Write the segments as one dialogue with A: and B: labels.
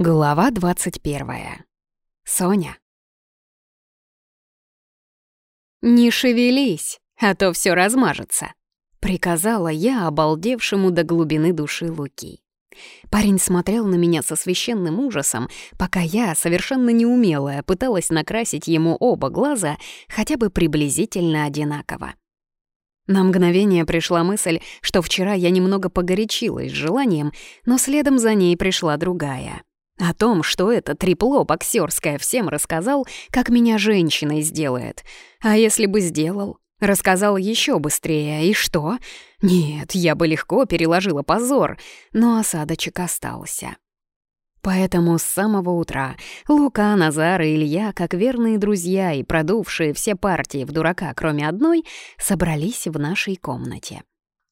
A: Глава 21. Соня. «Не шевелись, а то все размажется», — приказала я обалдевшему до глубины души Луки. Парень смотрел на меня со священным ужасом, пока я, совершенно неумелая, пыталась накрасить ему оба глаза хотя бы приблизительно одинаково. На мгновение пришла мысль, что вчера я немного погорячилась желанием, но следом за ней пришла другая — о том, что это трепло боксерское всем рассказал, как меня женщиной сделает. А если бы сделал? Рассказал еще быстрее, и что? Нет, я бы легко переложила позор, но осадочек остался. Поэтому с самого утра Лука, Назар и Илья, как верные друзья и продувшие все партии в дурака, кроме одной, собрались в нашей комнате.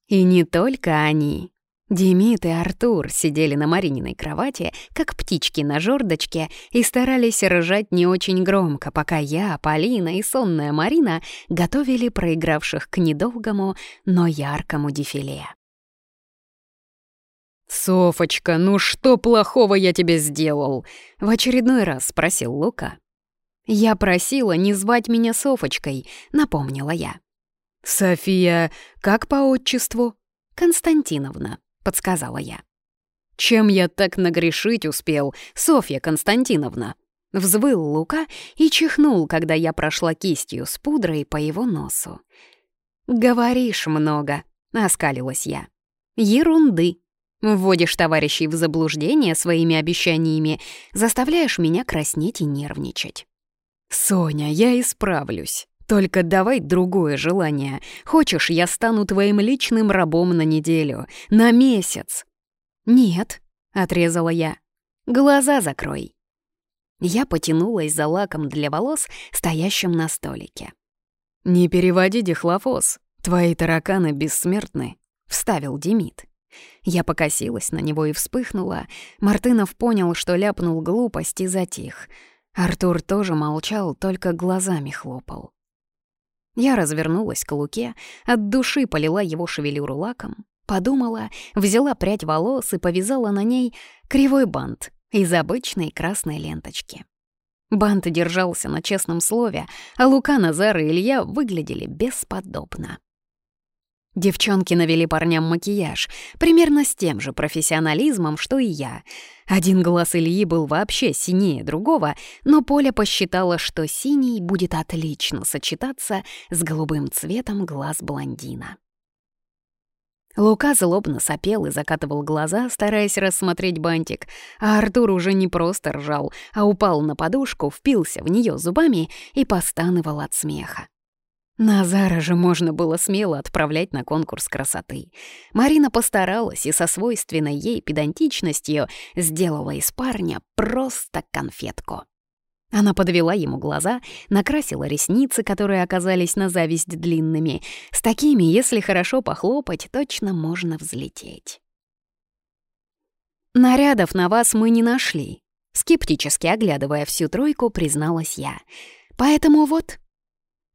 A: И не только они. Демид и Артур сидели на Марининой кровати, как птички на жердочке, и старались ржать не очень громко, пока я, Полина и сонная Марина готовили проигравших к недолгому, но яркому дефиле.
B: «Софочка, ну что плохого я тебе сделал?» — в очередной раз спросил Лука.
A: «Я просила не звать меня Софочкой», — напомнила я.
B: «София, как по отчеству?»
A: «Константиновна», подсказала я.
B: Чем я так нагрешить успел, Софья Константиновна?
A: Взвыл Лука и чихнул, когда я прошла кистью с пудрой по его носу. «Говоришь много», — оскалилась я. «Ерунды. Вводишь товарищей в заблуждение своими обещаниями, заставляешь меня краснеть и нервничать».
B: «Соня, я исправлюсь», только давай другое желание. Хочешь, я стану твоим личным рабом на неделю, на месяц?»
A: «Нет», — отрезала я. «Глаза закрой». Я потянулась за лаком для волос, стоящим на столике.
B: «Не переводи дихлофос. Твои тараканы бессмертны», — вставил Демид. Я покосилась на него и вспыхнула. Мартынов понял, что ляпнул глупость и затих. Артур тоже молчал, только глазами хлопал.
A: Я развернулась к Луке, от души полила его шевелюру лаком, подумала, взяла прядь волос и повязала на ней кривой бант из обычной красной ленточки. Бант держался на честном слове, а Лука, Назар и Илья выглядели бесподобно. Девчонки навели парням макияж, примерно с тем же профессионализмом, что и я. Один глаз Ильи был вообще синее другого, но Поля посчитала, что синий будет отлично сочетаться с голубым цветом глаз блондина. Лука злобно сопел и закатывал глаза, стараясь рассмотреть бантик, а Артур уже не просто ржал, а упал на подушку, впился в нее зубами и постановал от смеха. Назара же можно было смело отправлять на конкурс красоты. Марина постаралась и со свойственной ей педантичностью сделала из парня просто конфетку. Она подвела ему глаза, накрасила ресницы, которые оказались на зависть длинными. С такими, если хорошо похлопать, точно можно взлететь. «Нарядов на вас мы не нашли», — скептически оглядывая всю тройку, призналась я. «Поэтому вот,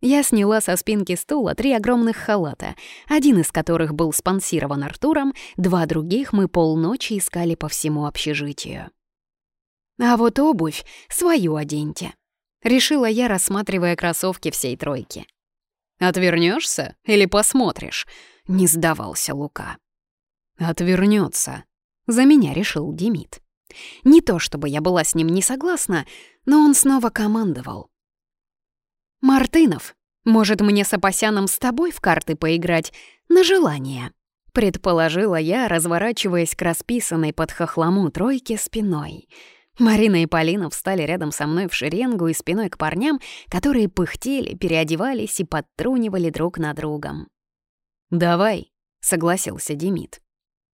A: я сняла со спинки стула три огромных халата, один из которых был спонсирован Артуром, два других мы полночи искали по всему общежитию. «А вот обувь свою оденьте», — решила я, рассматривая кроссовки всей тройки.
B: «Отвернешься или посмотришь?»
A: — не сдавался Лука.
B: «Отвернется», —
A: за меня решил Демид. Не то чтобы я была с ним не согласна, но он снова командовал. «Мартынов, может мне с Апасяном с тобой в карты поиграть? На желание!» Предположила я, разворачиваясь к расписанной под хохлому тройке спиной. Марина и Полина встали рядом со мной в шеренгу и спиной к парням, которые пыхтели, переодевались и подтрунивали друг на другом.
B: «Давай», — согласился Демид.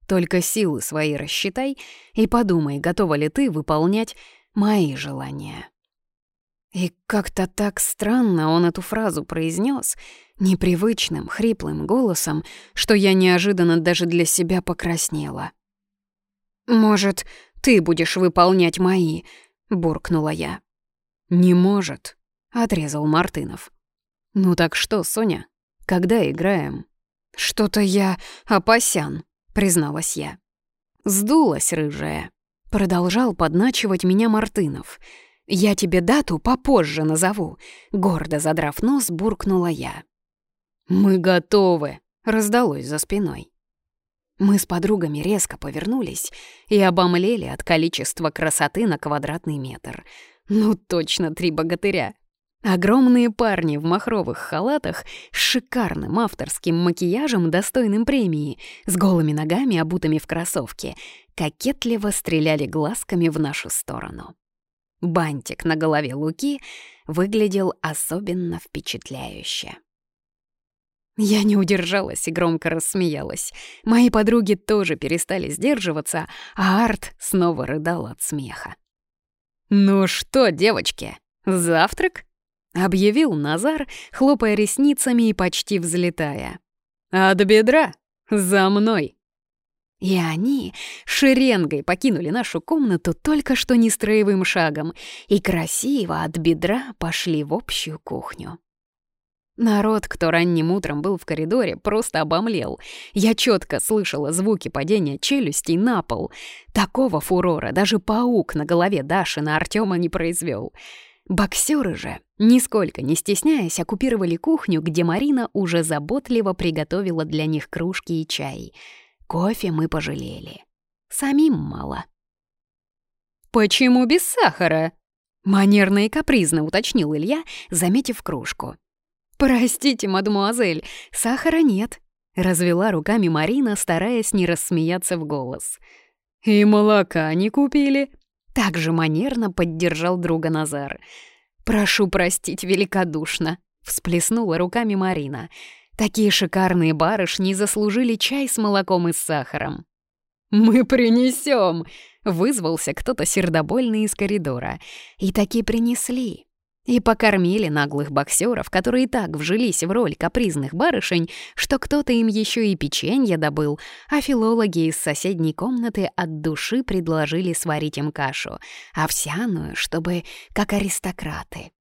B: «Только силы свои рассчитай и подумай, готова ли ты выполнять мои желания».
A: И как-то так странно он эту фразу произнес непривычным, хриплым голосом, что я неожиданно даже для себя покраснела. «Может, ты будешь выполнять мои?» — буркнула я.
B: «Не может», — отрезал Мартынов. «Ну так что, Соня, когда играем?»
A: «Что-то я опасян», — призналась я.
B: «Сдулась рыжая», — продолжал подначивать меня Мартынов — «Я тебе дату попозже назову», — гордо задрав нос, буркнула я. «Мы готовы», — раздалось за спиной. Мы с подругами резко повернулись и обомлели от количества красоты на квадратный метр. Ну, точно три богатыря. Огромные парни в махровых халатах с шикарным авторским макияжем, достойным премии, с голыми ногами, обутыми в кроссовке, кокетливо стреляли глазками в нашу сторону. Бантик на голове Луки выглядел особенно впечатляюще. Я не удержалась и громко рассмеялась. Мои подруги тоже перестали сдерживаться, а Арт снова рыдал от смеха. «Ну что, девочки, завтрак?» — объявил Назар, хлопая ресницами и почти взлетая. «От бедра! За мной!» И они шеренгой покинули нашу комнату только что не строевым шагом и красиво от бедра пошли в общую кухню. Народ, кто ранним утром был в коридоре, просто обомлел. Я четко слышала звуки падения челюстей на пол. Такого фурора даже паук на голове Даши на Артема не произвел. Боксеры же, нисколько не стесняясь, оккупировали кухню, где Марина уже заботливо приготовила для них кружки и чай — Кофе мы пожалели. Самим мало. «Почему без сахара?» Манерно и капризно уточнил Илья, заметив кружку. «Простите, мадемуазель, сахара нет», — развела руками Марина, стараясь не рассмеяться в голос. «И молока не купили?» Также манерно поддержал друга Назар. «Прошу простить великодушно», — всплеснула руками Марина. Такие шикарные барышни заслужили чай с молоком и с сахаром. «Мы принесем!» — вызвался кто-то сердобольный из коридора. И таки принесли. И покормили наглых боксеров, которые так вжились в роль капризных барышень, что кто-то им еще и печенье добыл, а филологи из соседней комнаты от души предложили сварить им кашу, овсяную, чтобы как аристократы.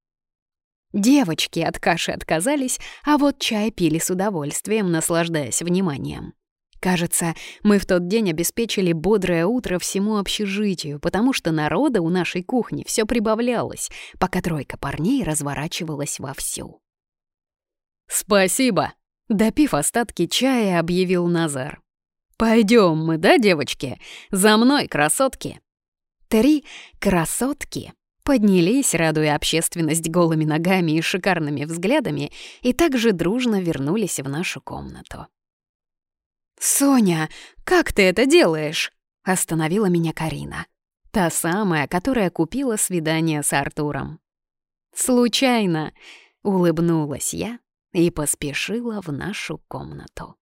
B: Девочки от каши отказались, а вот чай пили с удовольствием, наслаждаясь вниманием. Кажется, мы в тот день обеспечили бодрое утро всему общежитию, потому что народа у нашей кухни все прибавлялось, пока тройка парней разворачивалась вовсю. «Спасибо!» — допив остатки чая, объявил Назар. «Пойдем мы, да, девочки? За мной, красотки!» Три красотки поднялись, радуя общественность голыми ногами и шикарными взглядами, и также дружно вернулись в нашу комнату. «Соня, как ты это делаешь?» — остановила меня Карина. Та самая, которая купила свидание с Артуром. «Случайно!» — улыбнулась я и поспешила в нашу комнату.